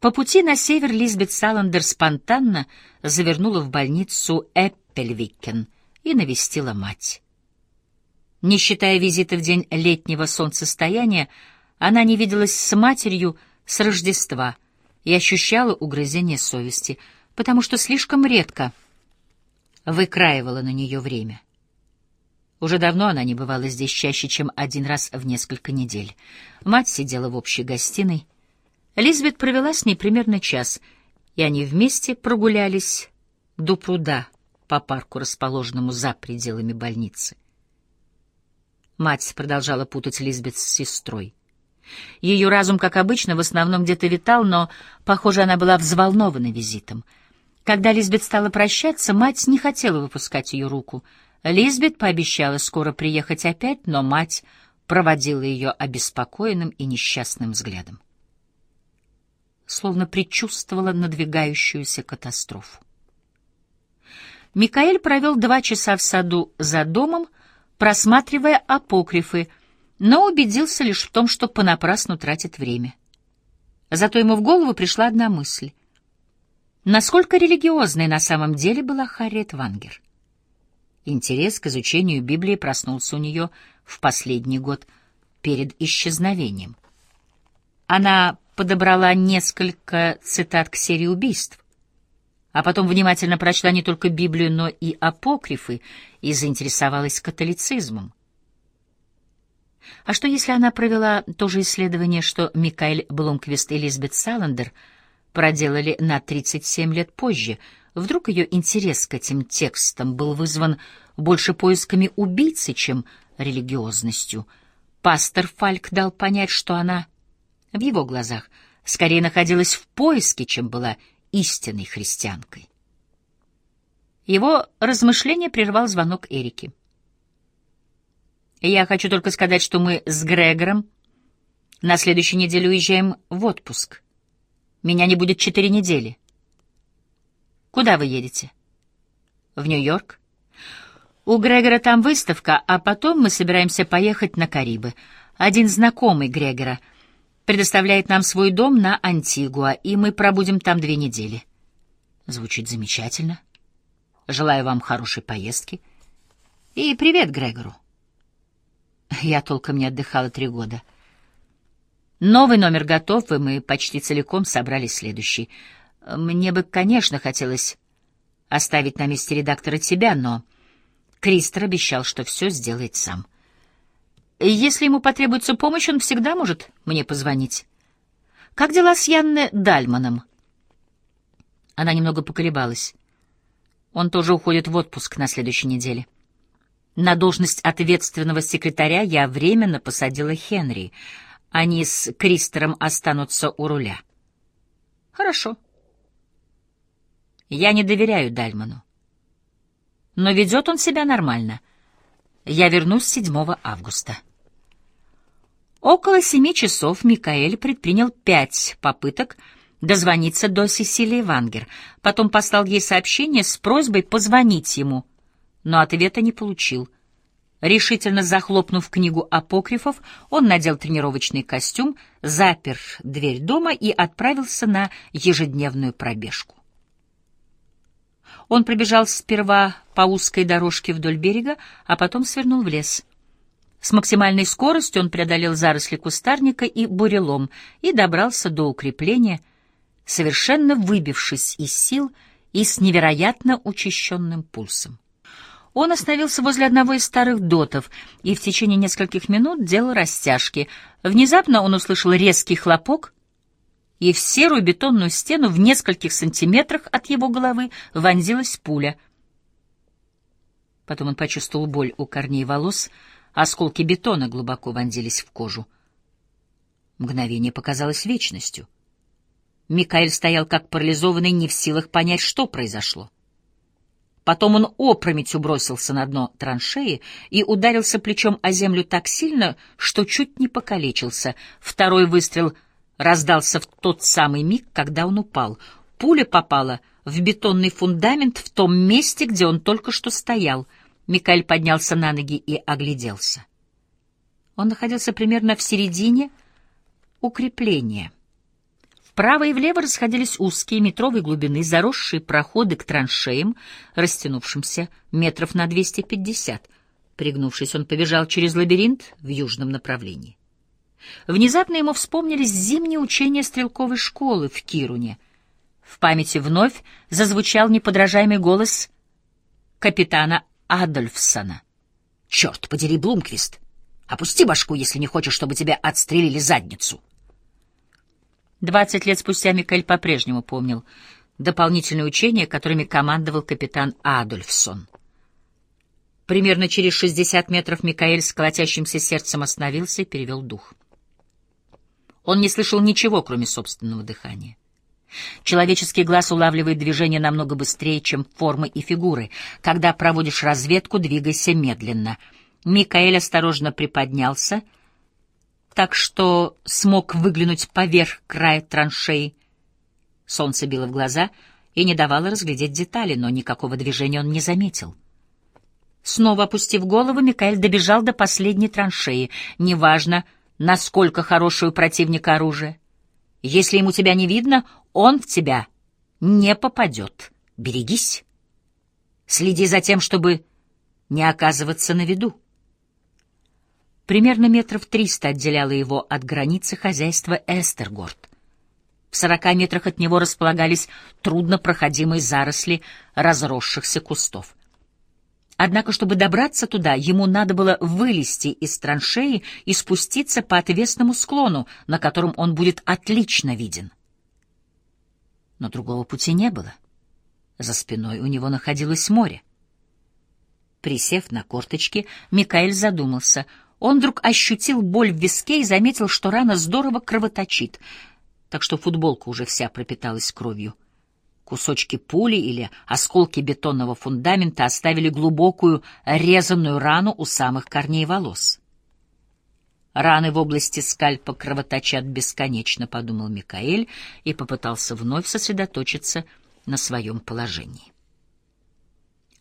По пути на север Лизбет Саландер спонтанно завернула в больницу Эппельвикен и навестила мать. Не считая визита в день летнего солнцестояния, она не виделась с матерью с Рождества и ощущала угрызение совести, потому что слишком редко выкраивала на нее время. Уже давно она не бывала здесь чаще, чем один раз в несколько недель. Мать сидела в общей гостиной. Лизбет провела с ней примерно час, и они вместе прогулялись до пруда по парку, расположенному за пределами больницы. Мать продолжала путать Лизбет с сестрой. Ее разум, как обычно, в основном где-то витал, но, похоже, она была взволнована визитом. Когда Лизбет стала прощаться, мать не хотела выпускать ее руку. Лизбет пообещала скоро приехать опять, но мать проводила ее обеспокоенным и несчастным взглядом. Словно предчувствовала надвигающуюся катастрофу. Микаэль провел два часа в саду за домом, просматривая апокрифы, но убедился лишь в том, что понапрасну тратит время. Зато ему в голову пришла одна мысль. Насколько религиозной на самом деле была Харриет Вангер? Интерес к изучению Библии проснулся у нее в последний год перед исчезновением. Она подобрала несколько цитат к серии убийств, а потом внимательно прочла не только Библию, но и апокрифы и заинтересовалась католицизмом. А что, если она провела то же исследование, что Микаэль Блумквист и Лизбет Саландер проделали на 37 лет позже? Вдруг ее интерес к этим текстам был вызван больше поисками убийцы, чем религиозностью? Пастор Фальк дал понять, что она, в его глазах, скорее находилась в поиске, чем была истинной христианкой. Его размышление прервал звонок Эрики. «Я хочу только сказать, что мы с Грегором на следующей неделе уезжаем в отпуск. Меня не будет четыре недели. Куда вы едете?» «В Нью-Йорк. У Грегора там выставка, а потом мы собираемся поехать на Карибы. Один знакомый Грегора — предоставляет нам свой дом на Антигуа, и мы пробудем там две недели. Звучит замечательно. Желаю вам хорошей поездки. И привет Грегору. Я толком не отдыхала три года. Новый номер готов, и мы почти целиком собрали следующий. Мне бы, конечно, хотелось оставить на месте редактора тебя, но Кристер обещал, что все сделает сам. Если ему потребуется помощь, он всегда может мне позвонить. Как дела с Янне Дальманом? Она немного поколебалась. Он тоже уходит в отпуск на следующей неделе. На должность ответственного секретаря я временно посадила Хенри. Они с Кристером останутся у руля. Хорошо. Я не доверяю Дальману. Но ведет он себя нормально. Я вернусь 7 августа. Около семи часов Микаэль предпринял пять попыток дозвониться до Сесилии Вангер, потом послал ей сообщение с просьбой позвонить ему, но ответа не получил. Решительно захлопнув книгу апокрифов, он надел тренировочный костюм, запер дверь дома и отправился на ежедневную пробежку. Он пробежал сперва по узкой дорожке вдоль берега, а потом свернул в лес — с максимальной скоростью он преодолел заросли кустарника и бурелом и добрался до укрепления, совершенно выбившись из сил и с невероятно учащенным пульсом. Он остановился возле одного из старых дотов и в течение нескольких минут делал растяжки. Внезапно он услышал резкий хлопок, и в серую бетонную стену в нескольких сантиметрах от его головы вонзилась пуля. Потом он почувствовал боль у корней волос — Осколки бетона глубоко вонзились в кожу. Мгновение показалось вечностью. Микаэль стоял как парализованный, не в силах понять, что произошло. Потом он опрометью бросился на дно траншеи и ударился плечом о землю так сильно, что чуть не покалечился. Второй выстрел раздался в тот самый миг, когда он упал. Пуля попала в бетонный фундамент в том месте, где он только что стоял — Микаэль поднялся на ноги и огляделся. Он находился примерно в середине укрепления. Вправо и влево расходились узкие метровой глубины заросшие проходы к траншеям, растянувшимся метров на 250. Пригнувшись, он побежал через лабиринт в южном направлении. Внезапно ему вспомнились зимние учения стрелковой школы в Кируне. В памяти вновь зазвучал неподражаемый голос капитана Адольфсона. «Черт подери, Блумквист! Опусти башку, если не хочешь, чтобы тебя отстрелили задницу!» Двадцать лет спустя Микель по-прежнему помнил дополнительные учения, которыми командовал капитан Адольфсон. Примерно через шестьдесят метров Микаэль с колотящимся сердцем остановился и перевел дух. Он не слышал ничего, кроме собственного дыхания. Человеческий глаз улавливает движение намного быстрее, чем формы и фигуры. Когда проводишь разведку, двигайся медленно. Микаэль осторожно приподнялся — так что смог выглянуть поверх края траншеи. Солнце било в глаза и не давало разглядеть детали, но никакого движения он не заметил. Снова опустив голову, Микаэль добежал до последней траншеи. Неважно, насколько хорошее у противника оружие. Если ему тебя не видно, он в тебя не попадет. Берегись. Следи за тем, чтобы не оказываться на виду. Примерно метров триста отделяло его от границы хозяйства Эстергорд. В сорока метрах от него располагались труднопроходимые заросли разросшихся кустов. Однако, чтобы добраться туда, ему надо было вылезти из траншеи и спуститься по отвесному склону, на котором он будет отлично виден. Но другого пути не было. За спиной у него находилось море. Присев на корточки, Микаэль задумался — он вдруг ощутил боль в виске и заметил, что рана здорово кровоточит, так что футболка уже вся пропиталась кровью. Кусочки пули или осколки бетонного фундамента оставили глубокую резаную рану у самых корней волос. Раны в области скальпа кровоточат бесконечно, подумал Микаэль и попытался вновь сосредоточиться на своем положении.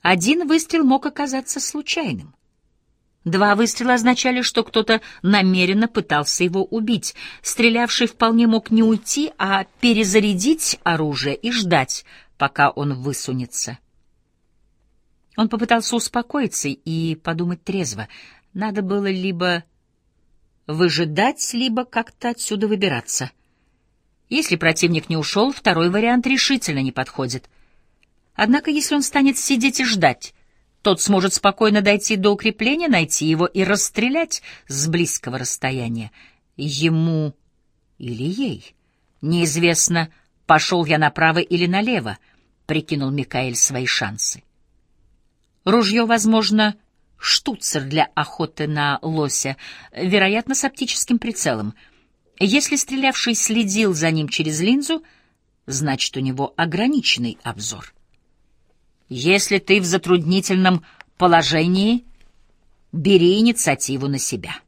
Один выстрел мог оказаться случайным. Два выстрела означали, что кто-то намеренно пытался его убить. Стрелявший вполне мог не уйти, а перезарядить оружие и ждать, пока он высунется. Он попытался успокоиться и подумать трезво. Надо было либо выжидать, либо как-то отсюда выбираться. Если противник не ушел, второй вариант решительно не подходит. Однако если он станет сидеть и ждать, тот сможет спокойно дойти до укрепления, найти его и расстрелять с близкого расстояния. Ему или ей. Неизвестно, пошел я направо или налево, прикинул Микаэль свои шансы. Ружье, возможно, штуцер для охоты на лося, вероятно, с оптическим прицелом. Если стрелявший следил за ним через линзу, значит, у него ограниченный обзор. Если ты в затруднительном положении, бери инициативу на себя.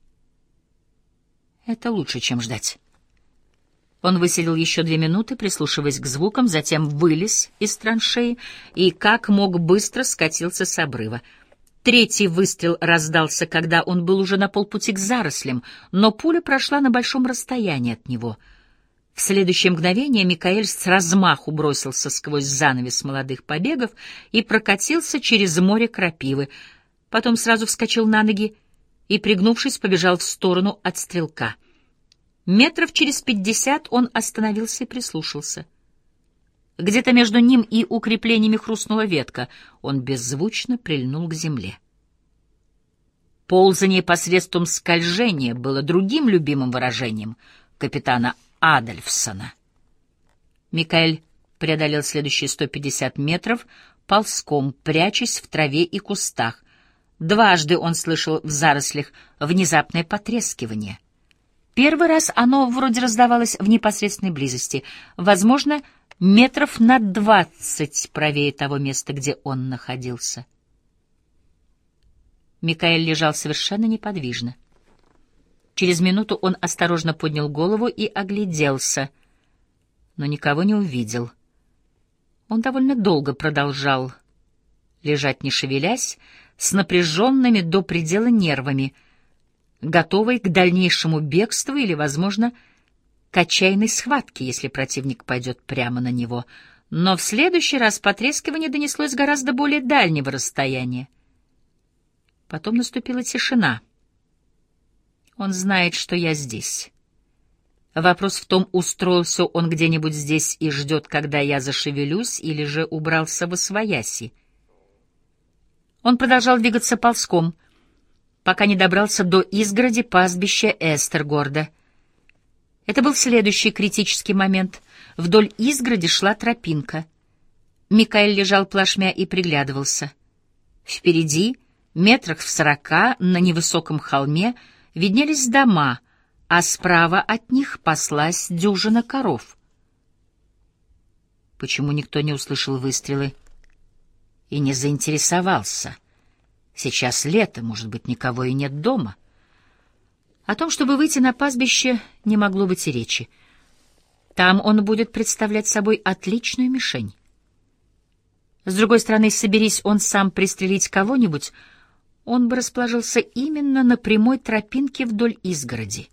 Это лучше, чем ждать. Он выселил еще две минуты, прислушиваясь к звукам, затем вылез из траншеи и, как мог, быстро скатился с обрыва. Третий выстрел раздался, когда он был уже на полпути к зарослям, но пуля прошла на большом расстоянии от него — в следующее мгновение Микаэль с размаху бросился сквозь занавес молодых побегов и прокатился через море крапивы. Потом сразу вскочил на ноги и, пригнувшись, побежал в сторону от стрелка. Метров через пятьдесят он остановился и прислушался. Где-то между ним и укреплениями хрустнула ветка. Он беззвучно прильнул к земле. Ползание посредством скольжения было другим любимым выражением капитана Адольфсона. Микаэль преодолел следующие 150 метров ползком, прячась в траве и кустах. Дважды он слышал в зарослях внезапное потрескивание. Первый раз оно вроде раздавалось в непосредственной близости, возможно, метров на двадцать правее того места, где он находился. Микаэль лежал совершенно неподвижно. Через минуту он осторожно поднял голову и огляделся, но никого не увидел. Он довольно долго продолжал лежать, не шевелясь, с напряженными до предела нервами, готовый к дальнейшему бегству или, возможно, к отчаянной схватке, если противник пойдет прямо на него, но в следующий раз потрескивание донеслось гораздо более дальнего расстояния. Потом наступила тишина. Он знает, что я здесь. Вопрос в том, устроился он где-нибудь здесь и ждет, когда я зашевелюсь, или же убрался во свояси. Он продолжал двигаться ползком, пока не добрался до изгороди пастбища Эстергорда. Это был следующий критический момент. Вдоль изгороди шла тропинка. Микаэль лежал плашмя и приглядывался. Впереди Метрах в сорока на невысоком холме виднелись дома, а справа от них паслась дюжина коров. Почему никто не услышал выстрелы и не заинтересовался? Сейчас лето, может быть, никого и нет дома. О том, чтобы выйти на пастбище, не могло быть и речи. Там он будет представлять собой отличную мишень. С другой стороны, соберись он сам пристрелить кого-нибудь — он бы расположился именно на прямой тропинке вдоль изгороди.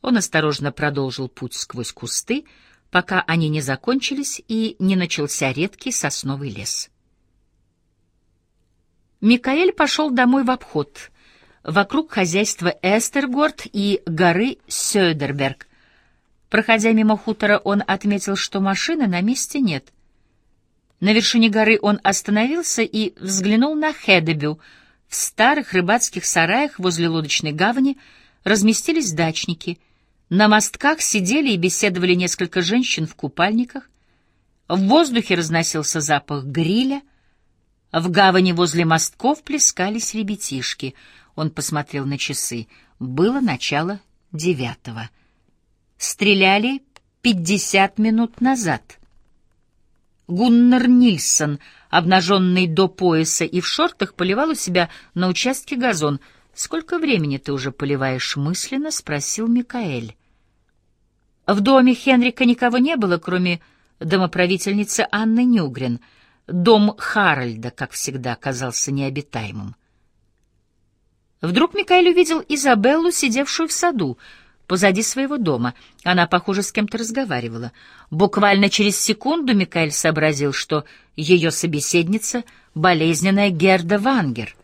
Он осторожно продолжил путь сквозь кусты, пока они не закончились и не начался редкий сосновый лес. Микаэль пошел домой в обход, вокруг хозяйства Эстергорд и горы Сёдерберг. Проходя мимо хутора, он отметил, что машины на месте нет — на вершине горы он остановился и взглянул на Хедебю. В старых рыбацких сараях возле лодочной гавани разместились дачники. На мостках сидели и беседовали несколько женщин в купальниках. В воздухе разносился запах гриля. В гавани возле мостков плескались ребятишки. Он посмотрел на часы. Было начало девятого. Стреляли пятьдесят минут назад — Гуннар Нильсон, обнаженный до пояса и в шортах, поливал у себя на участке газон. «Сколько времени ты уже поливаешь мысленно?» — спросил Микаэль. В доме Хенрика никого не было, кроме домоправительницы Анны Нюгрен. Дом Харальда, как всегда, казался необитаемым. Вдруг Микаэль увидел Изабеллу, сидевшую в саду — позади своего дома. Она, похоже, с кем-то разговаривала. Буквально через секунду Микаэль сообразил, что ее собеседница — болезненная Герда Вангер,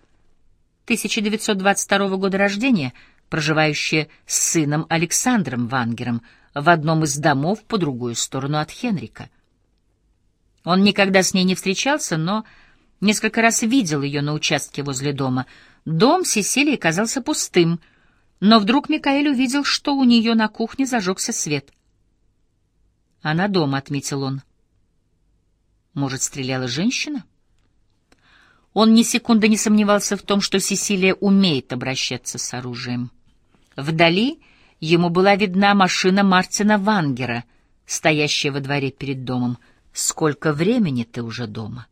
1922 года рождения, проживающая с сыном Александром Вангером в одном из домов по другую сторону от Хенрика. Он никогда с ней не встречался, но несколько раз видел ее на участке возле дома. Дом Сесилии казался пустым — но вдруг Микаэль увидел, что у нее на кухне зажегся свет. «Она дома», — отметил он. «Может, стреляла женщина?» Он ни секунды не сомневался в том, что Сесилия умеет обращаться с оружием. Вдали ему была видна машина Мартина Вангера, стоящая во дворе перед домом. «Сколько времени ты уже дома?»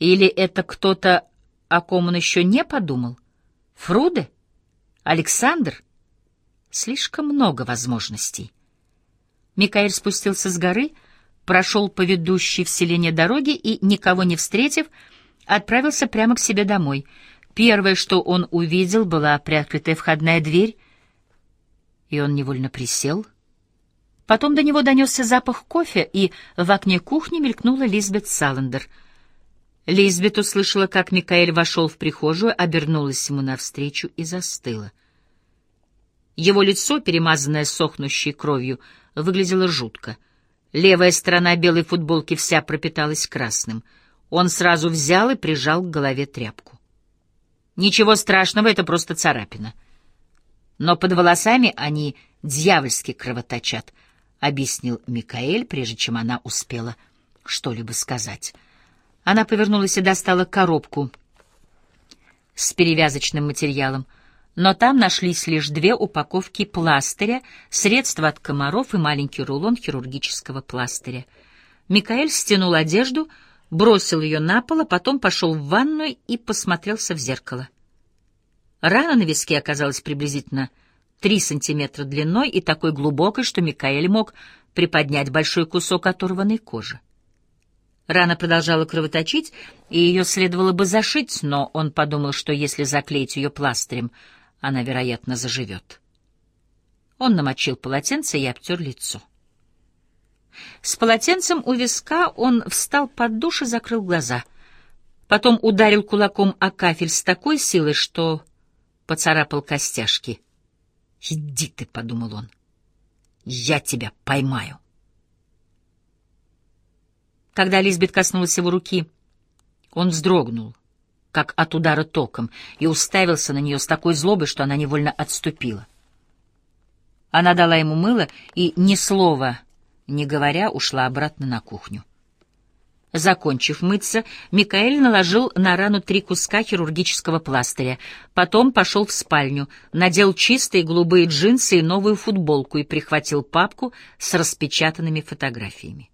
Или это кто-то, о ком он еще не подумал? Фруде? Александр? Слишком много возможностей. Микаэль спустился с горы, прошел по ведущей в селение дороге и, никого не встретив, отправился прямо к себе домой. Первое, что он увидел, была приоткрытая входная дверь, и он невольно присел. Потом до него донесся запах кофе, и в окне кухни мелькнула Лизбет Саландер — Лизбет услышала, как Микаэль вошел в прихожую, обернулась ему навстречу и застыла. Его лицо, перемазанное сохнущей кровью, выглядело жутко. Левая сторона белой футболки вся пропиталась красным. Он сразу взял и прижал к голове тряпку. Ничего страшного, это просто царапина. Но под волосами они дьявольски кровоточат, — объяснил Микаэль, прежде чем она успела что-либо сказать. Она повернулась и достала коробку с перевязочным материалом, но там нашлись лишь две упаковки пластыря, средства от комаров и маленький рулон хирургического пластыря. Микаэль стянул одежду, бросил ее на пол, а потом пошел в ванную и посмотрелся в зеркало. Рана на виске оказалась приблизительно три сантиметра длиной и такой глубокой, что Микаэль мог приподнять большой кусок оторванной кожи. Рана продолжала кровоточить, и ее следовало бы зашить, но он подумал, что если заклеить ее пластырем, она, вероятно, заживет. Он намочил полотенце и обтер лицо. С полотенцем у виска он встал под душ и закрыл глаза. Потом ударил кулаком о кафель с такой силой, что поцарапал костяшки. «Иди ты», — подумал он, — «я тебя поймаю». Когда Лизбет коснулась его руки, он вздрогнул, как от удара током, и уставился на нее с такой злобой, что она невольно отступила. Она дала ему мыло и, ни слова не говоря, ушла обратно на кухню. Закончив мыться, Микаэль наложил на рану три куска хирургического пластыря. Потом пошел в спальню, надел чистые голубые джинсы и новую футболку и прихватил папку с распечатанными фотографиями.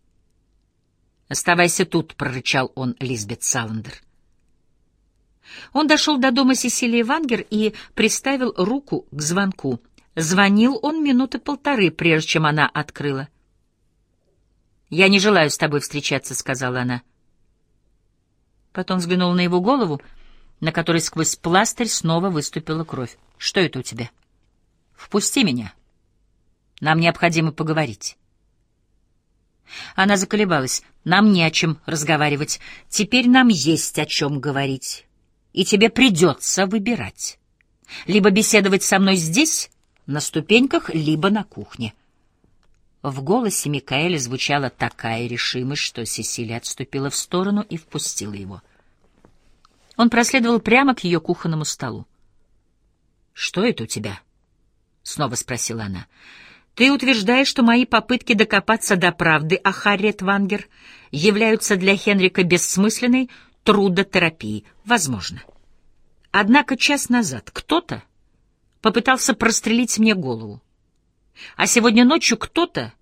«Оставайся тут», — прорычал он Лизбет Саландер. Он дошел до дома Сесилии Вангер и приставил руку к звонку. Звонил он минуты полторы, прежде чем она открыла. «Я не желаю с тобой встречаться», — сказала она. Потом взглянула на его голову, на которой сквозь пластырь снова выступила кровь. «Что это у тебя?» «Впусти меня. Нам необходимо поговорить». Она заколебалась. «Нам не о чем разговаривать. Теперь нам есть о чем говорить. И тебе придется выбирать. Либо беседовать со мной здесь, на ступеньках, либо на кухне». В голосе Микаэля звучала такая решимость, что Сесилия отступила в сторону и впустила его. Он проследовал прямо к ее кухонному столу. «Что это у тебя?» — снова спросила она. «Ты утверждаешь, что мои попытки докопаться до правды о Харриет Вангер являются для Хенрика бессмысленной трудотерапией. Возможно. Однако час назад кто-то попытался прострелить мне голову. А сегодня ночью кто-то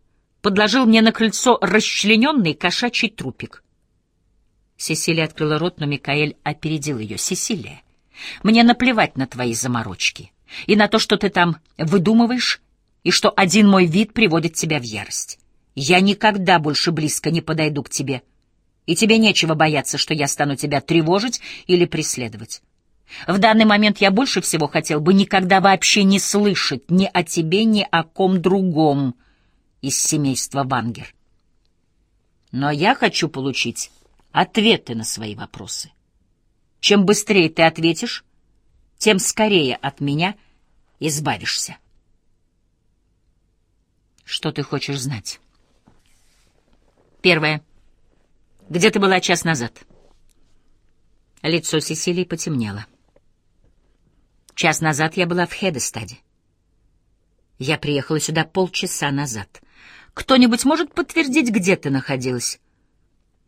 подложил мне на крыльцо расчлененный кошачий трупик. Сесилия открыла рот, но Микаэль опередил ее. «Сесилия, мне наплевать на твои заморочки и на то, что ты там выдумываешь, и что один мой вид приводит тебя в ярость. Я никогда больше близко не подойду к тебе, и тебе нечего бояться, что я стану тебя тревожить или преследовать. В данный момент я больше всего хотел бы никогда вообще не слышать ни о тебе, ни о ком другом из семейства Вангер. Но я хочу получить ответы на свои вопросы. Чем быстрее ты ответишь, тем скорее от меня избавишься. Что ты хочешь знать? Первое. Где ты была час назад? Лицо Сесилии потемнело. Час назад я была в Хедестаде. Я приехала сюда полчаса назад. Кто-нибудь может подтвердить, где ты находилась?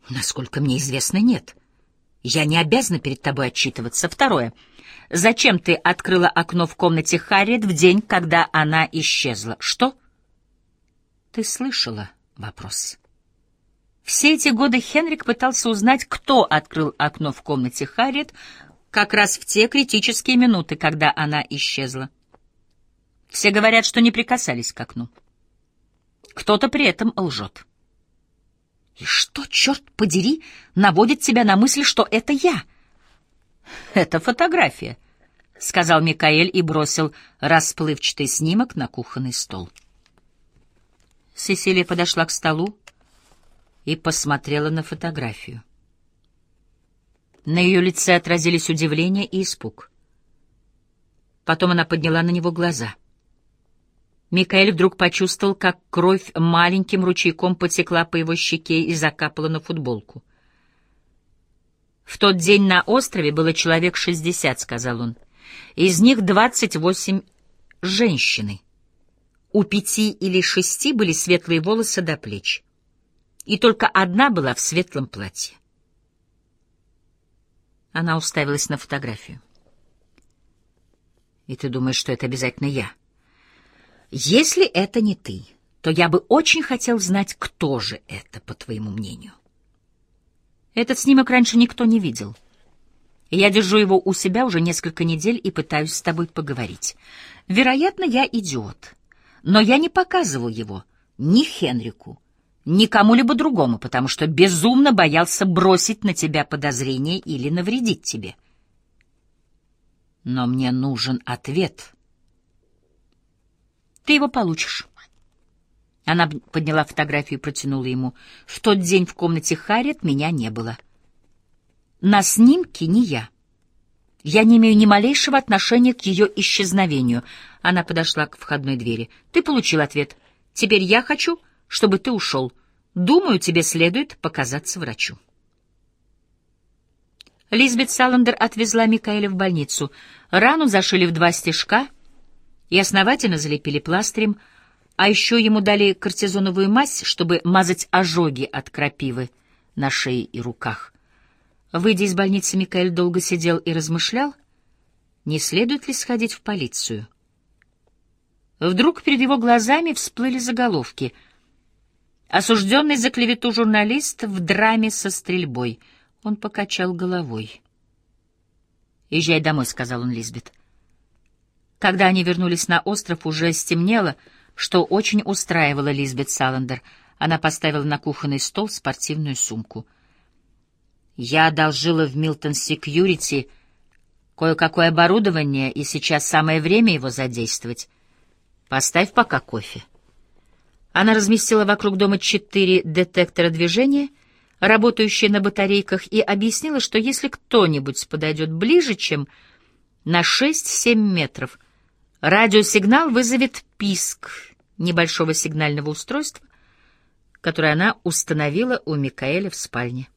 Насколько мне известно, нет. Я не обязана перед тобой отчитываться. Второе. Зачем ты открыла окно в комнате Харриет в день, когда она исчезла? Что? Ты слышала вопрос. Все эти годы Хенрик пытался узнать, кто открыл окно в комнате Харриет как раз в те критические минуты, когда она исчезла. Все говорят, что не прикасались к окну. Кто-то при этом лжет. И что, черт подери, наводит тебя на мысль, что это я? Это фотография, — сказал Микаэль и бросил расплывчатый снимок на кухонный стол. Сесилия подошла к столу и посмотрела на фотографию. На ее лице отразились удивление и испуг. Потом она подняла на него глаза — Микаэль вдруг почувствовал, как кровь маленьким ручейком потекла по его щеке и закапала на футболку. «В тот день на острове было человек шестьдесят», — сказал он. «Из них двадцать восемь женщины. У пяти или шести были светлые волосы до плеч. И только одна была в светлом платье». Она уставилась на фотографию. «И ты думаешь, что это обязательно я?» Если это не ты, то я бы очень хотел знать, кто же это, по твоему мнению. Этот снимок раньше никто не видел. Я держу его у себя уже несколько недель и пытаюсь с тобой поговорить. Вероятно, я идиот, но я не показывал его ни Хенрику, ни кому-либо другому, потому что безумно боялся бросить на тебя подозрение или навредить тебе. Но мне нужен ответ — Ты его получишь. Она подняла фотографию и протянула ему. В тот день в комнате Харриет меня не было. На снимке не я. Я не имею ни малейшего отношения к ее исчезновению. Она подошла к входной двери. Ты получил ответ. Теперь я хочу, чтобы ты ушел. Думаю, тебе следует показаться врачу. Лизбет Саландер отвезла Микаэля в больницу. Рану зашили в два стежка и основательно залепили пластырем, а еще ему дали кортизоновую мазь, чтобы мазать ожоги от крапивы на шее и руках. Выйдя из больницы, Микаэль долго сидел и размышлял, не следует ли сходить в полицию. Вдруг перед его глазами всплыли заголовки. «Осужденный за клевету журналист в драме со стрельбой». Он покачал головой. «Езжай домой», — сказал он Лизбет. Когда они вернулись на остров, уже стемнело, что очень устраивало Лизбет Саландер. Она поставила на кухонный стол спортивную сумку — я одолжила в Милтон Секьюрити кое-какое оборудование, и сейчас самое время его задействовать. Поставь пока кофе. Она разместила вокруг дома четыре детектора движения, работающие на батарейках, и объяснила, что если кто-нибудь подойдет ближе, чем на 6-7 метров, радиосигнал вызовет писк небольшого сигнального устройства, которое она установила у Микаэля в спальне.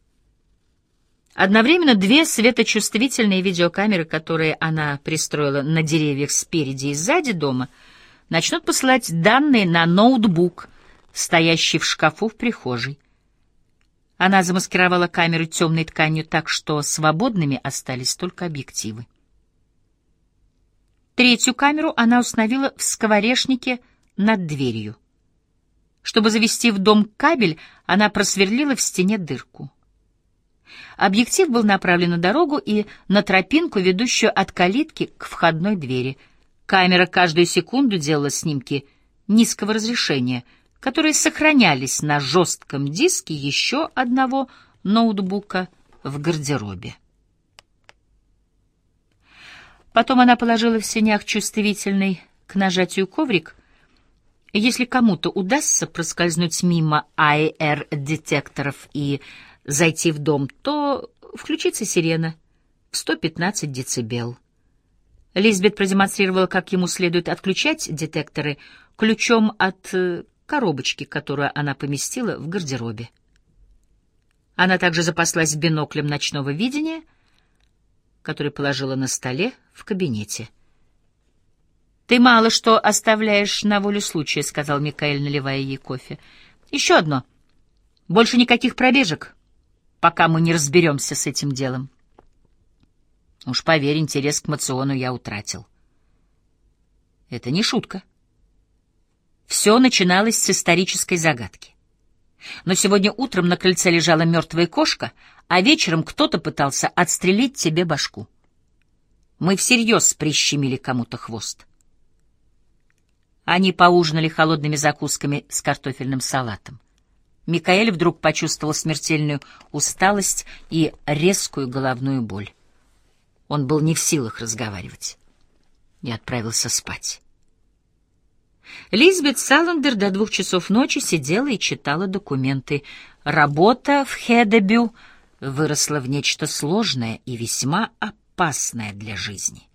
Одновременно две светочувствительные видеокамеры, которые она пристроила на деревьях спереди и сзади дома, начнут посылать данные на ноутбук, стоящий в шкафу в прихожей. Она замаскировала камеры темной тканью так, что свободными остались только объективы. Третью камеру она установила в скворечнике над дверью. Чтобы завести в дом кабель, она просверлила в стене дырку. Объектив был направлен на дорогу и на тропинку, ведущую от калитки к входной двери. Камера каждую секунду делала снимки низкого разрешения, которые сохранялись на жестком диске еще одного ноутбука в гардеробе. Потом она положила в сенях чувствительный к нажатию коврик. Если кому-то удастся проскользнуть мимо АЭР-детекторов и зайти в дом, то включится сирена в 115 децибел. Лизбет продемонстрировала, как ему следует отключать детекторы ключом от э, коробочки, которую она поместила в гардеробе. Она также запаслась биноклем ночного видения, который положила на столе в кабинете. «Ты мало что оставляешь на волю случая», — сказал Микаэль, наливая ей кофе. «Еще одно. Больше никаких пробежек пока мы не разберемся с этим делом. Уж поверь, интерес к Мациону я утратил. Это не шутка. Все начиналось с исторической загадки. Но сегодня утром на крыльце лежала мертвая кошка, а вечером кто-то пытался отстрелить тебе башку. Мы всерьез прищемили кому-то хвост. Они поужинали холодными закусками с картофельным салатом. Микаэль вдруг почувствовал смертельную усталость и резкую головную боль. Он был не в силах разговаривать и отправился спать. Лизбет Саландер до двух часов ночи сидела и читала документы. Работа в Хедебю выросла в нечто сложное и весьма опасное для жизни.